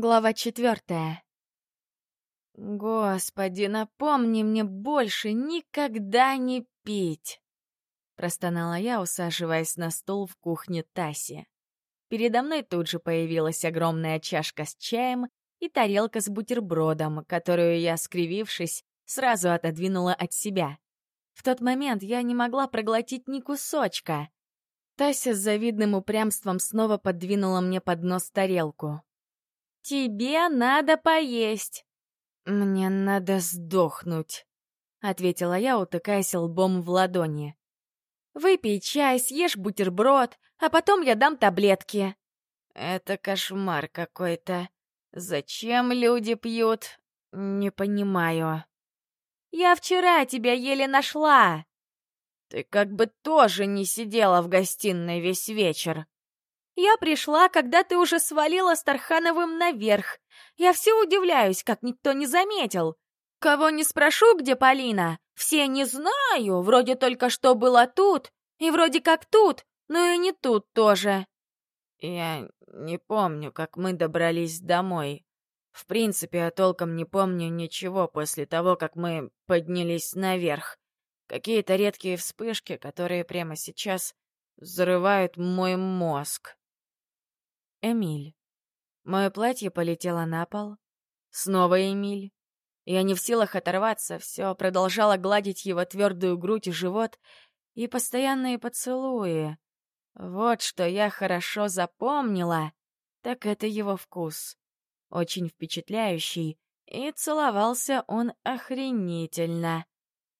Глава четвертая. «Господи, напомни мне больше никогда не пить!» Простонала я, усаживаясь на стул в кухне Таси. Передо мной тут же появилась огромная чашка с чаем и тарелка с бутербродом, которую я, скривившись, сразу отодвинула от себя. В тот момент я не могла проглотить ни кусочка. Тася с завидным упрямством снова подвинула мне под нос тарелку. «Тебе надо поесть!» «Мне надо сдохнуть», — ответила я, утыкаясь лбом в ладони. «Выпей чай, съешь бутерброд, а потом я дам таблетки». «Это кошмар какой-то. Зачем люди пьют? Не понимаю». «Я вчера тебя еле нашла!» «Ты как бы тоже не сидела в гостиной весь вечер», я пришла, когда ты уже свалила с Тархановым наверх. Я все удивляюсь, как никто не заметил. Кого не спрошу, где Полина, все не знаю, вроде только что была тут, и вроде как тут, но и не тут тоже. Я не помню, как мы добрались домой. В принципе, я толком не помню ничего после того, как мы поднялись наверх. Какие-то редкие вспышки, которые прямо сейчас взрывают мой мозг. Эмиль. Мое платье полетело на пол. Снова Эмиль. Я не в силах оторваться, все продолжала гладить его твердую грудь и живот и постоянные поцелуи. Вот что я хорошо запомнила, так это его вкус. Очень впечатляющий, и целовался он охренительно.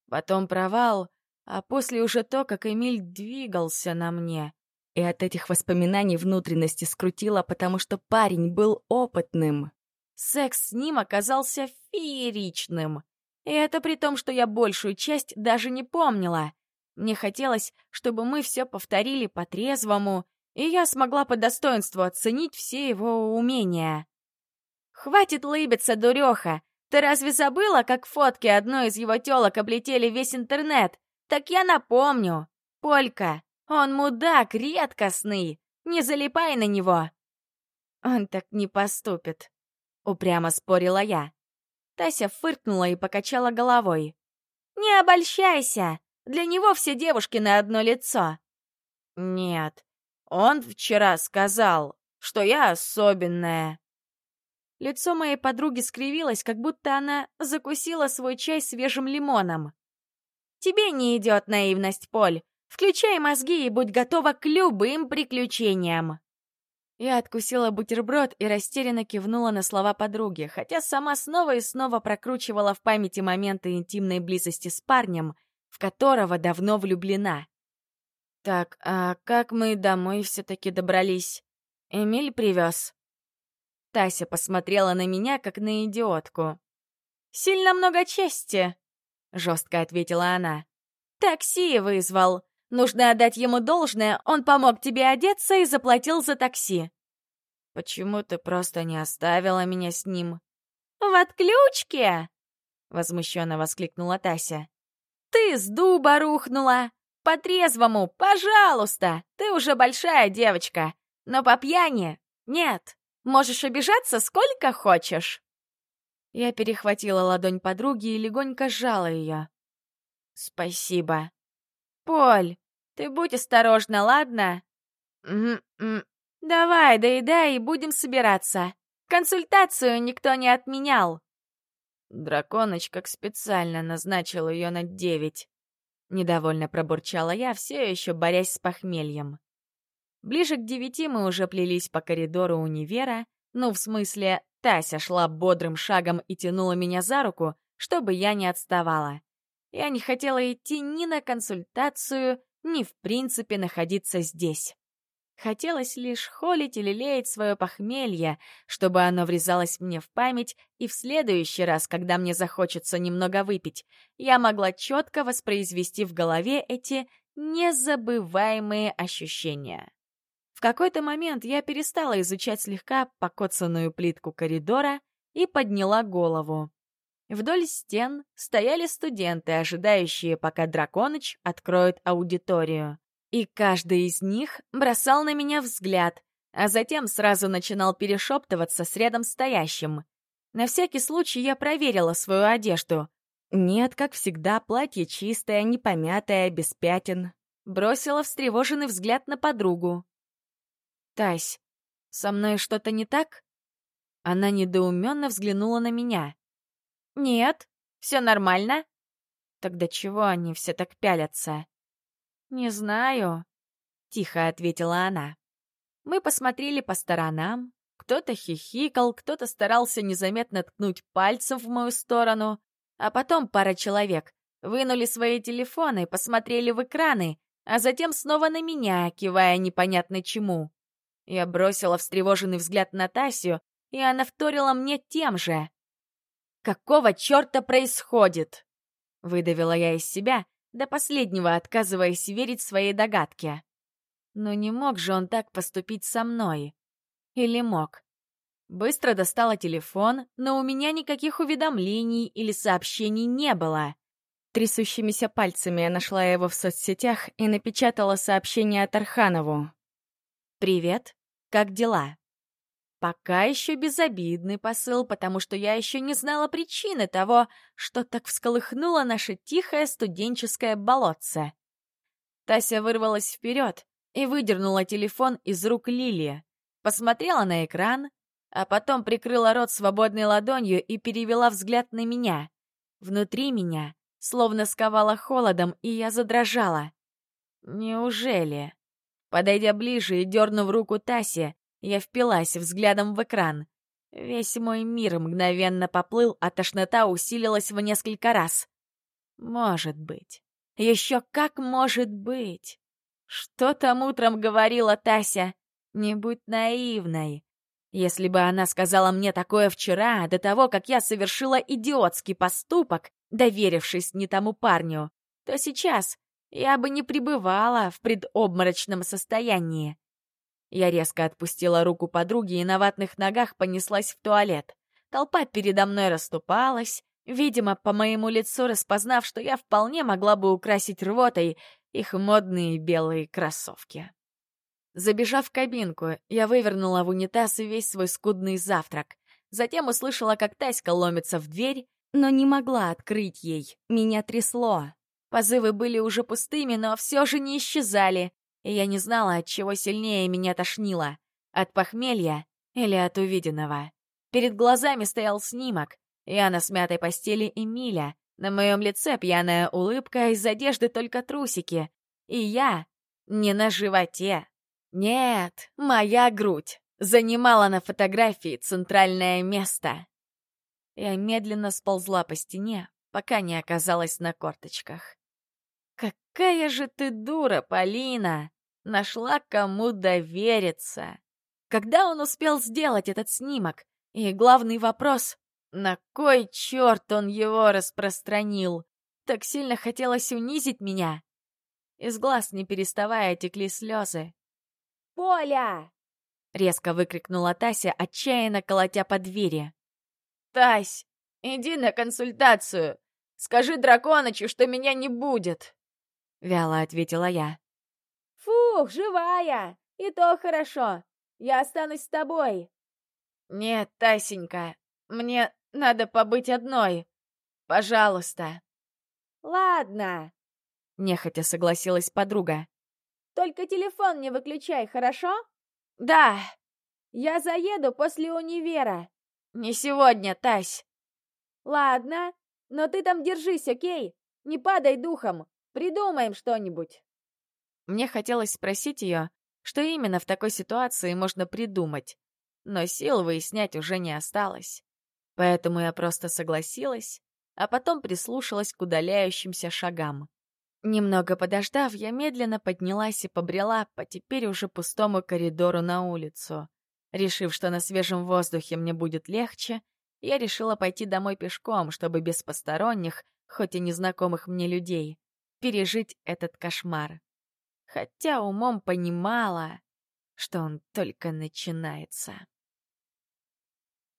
Потом провал, а после уже то, как Эмиль двигался на мне и от этих воспоминаний внутренности скрутило, потому что парень был опытным. Секс с ним оказался фееричным. И это при том, что я большую часть даже не помнила. Мне хотелось, чтобы мы все повторили по-трезвому, и я смогла по достоинству оценить все его умения. «Хватит лыбиться, дуреха! Ты разве забыла, как фотки одной из его телок облетели весь интернет? Так я напомню. Полька, он мудак редкостный, не залипай на него. Он так не поступит, упрямо спорила я. Тася фыркнула и покачала головой. Не обольщайся, для него все девушки на одно лицо. Нет, он вчера сказал, что я особенная. Лицо моей подруги скривилось, как будто она закусила свой чай свежим лимоном. «Тебе не идет наивность, Поль. Включай мозги и будь готова к любым приключениям!» Я откусила бутерброд и растерянно кивнула на слова подруги, хотя сама снова и снова прокручивала в памяти моменты интимной близости с парнем, в которого давно влюблена. «Так, а как мы домой все-таки добрались? Эмиль привез?» Тася посмотрела на меня, как на идиотку. «Сильно много чести», — жестко ответила она. «Такси вызвал. Нужно отдать ему должное, он помог тебе одеться и заплатил за такси. Почему ты просто не оставила меня с ним? В отключке! Возмущенно воскликнула Тася. Ты с дуба рухнула! По-трезвому, пожалуйста! Ты уже большая девочка, но по пьяни нет. Можешь обижаться сколько хочешь. Я перехватила ладонь подруги и легонько сжала ее. «Спасибо», «Поль, ты будь осторожна, ладно?» «М-м-м. Давай, доедай и будем собираться. Консультацию никто не отменял». Драконыч как специально назначил ее на девять. Недовольно пробурчала я, все еще борясь с похмельем. Ближе к девяти мы уже плелись по коридору универа, ну, в смысле, Тася шла бодрым шагом и тянула меня за руку, чтобы я не отставала. Я не хотела идти ни на консультацию, ни в принципе находиться здесь. Хотелось лишь холить или леять свое похмелье, чтобы оно врезалось мне в память, и в следующий раз, когда мне захочется немного выпить, я могла четко воспроизвести в голове эти незабываемые ощущения. В какой-то момент я перестала изучать слегка покоцанную плитку коридора и подняла голову. Вдоль стен стояли студенты, ожидающие, пока Драконыч откроет аудиторию. И каждый из них бросал на меня взгляд, а затем сразу начинал перешептываться с рядом стоящим. На всякий случай я проверила свою одежду. Нет, как всегда, платье чистое, не помятое, без пятен. Бросила встревоженный взгляд на подругу. «Тась, со мной что-то не так?» Она недоуменно взглянула на меня. «Нет, все нормально». «Тогда чего они все так пялятся?» «Не знаю», — тихо ответила она. Мы посмотрели по сторонам. Кто-то хихикал, кто-то старался незаметно ткнуть пальцем в мою сторону. А потом пара человек вынули свои телефоны, посмотрели в экраны, а затем снова на меня, кивая непонятно чему. Я бросила встревоженный взгляд на Тасю, и она вторила мне тем же. «Какого черта происходит?» Выдавила я из себя, до последнего отказываясь верить своей догадке. Но не мог же он так поступить со мной. Или мог? Быстро достала телефон, но у меня никаких уведомлений или сообщений не было. Трясущимися пальцами я нашла его в соцсетях и напечатала сообщение от Арханову. «Привет, как дела?» Пока еще безобидный посыл, потому что я еще не знала причины того, что так всколыхнуло наше тихое студенческое болотце. Тася вырвалась вперед, и выдернула телефон из рук Лилии. Посмотрела на экран, а потом прикрыла рот свободной ладонью и перевела взгляд на меня. Внутри меня словно сковала холодом, и я задрожала. Неужели? Подойдя ближе и дернув руку Таси, я впилась взглядом в экран. Весь мой мир мгновенно поплыл, а тошнота усилилась в несколько раз. Может быть. Еще как может быть. Что там утром говорила Тася? Не будь наивной. Если бы она сказала мне такое вчера, до того, как я совершила идиотский поступок, доверившись не тому парню, то сейчас я бы не пребывала в предобморочном состоянии. Я резко отпустила руку подруги и на ватных ногах понеслась в туалет. Толпа передо мной расступалась, видимо, по моему лицу распознав, что я вполне могла бы украсить рвотой их модные белые кроссовки. Забежав в кабинку, я вывернула в унитаз весь свой скудный завтрак. Затем услышала, как Таська ломится в дверь, но не могла открыть ей. Меня трясло. Позывы были уже пустыми, но все же не исчезали, и я не знала, от чего сильнее меня тошнило. От похмелья или от увиденного. Перед глазами стоял снимок. Я на смятой постели Эмиля, на моем лице пьяная улыбка, из одежды только трусики. И я не на животе. Нет, моя грудь занимала на фотографии центральное место. Я медленно сползла по стене, пока не оказалась на корточках. «Какая же ты дура, Полина! Нашла кому довериться!» Когда он успел сделать этот снимок? И главный вопрос на кой черт он его распространил? Так сильно хотелось унизить меня. Из глаз, не переставая, текли слезы. «Поля!» — резко выкрикнула Тася, отчаянно колотя по двери. «Тась, иди на консультацию. Скажи драконычу, что меня не будет!» — вяло ответила я. «Фух, живая! И то хорошо. Я останусь с тобой». «Нет, Тасенька, мне надо побыть одной. Пожалуйста. Ладно. Нехотя согласилась подруга. Только телефон не выключай, хорошо? Да. Я заеду после универа. Не сегодня, Тась. Ладно, но ты там держись, окей? Не падай духом. Придумаем что-нибудь. Мне хотелось спросить ее, что именно в такой ситуации можно придумать, но сил выяснять уже не осталось. Поэтому я просто согласилась, а потом прислушалась к удаляющимся шагам. Немного подождав, я медленно поднялась и побрела по теперь уже пустому коридору на улицу. Решив, что на свежем воздухе мне будет легче, я решила пойти домой пешком, чтобы без посторонних, хоть и незнакомых мне людей, пережить этот кошмар. Хотя умом понимала, что он только начинается.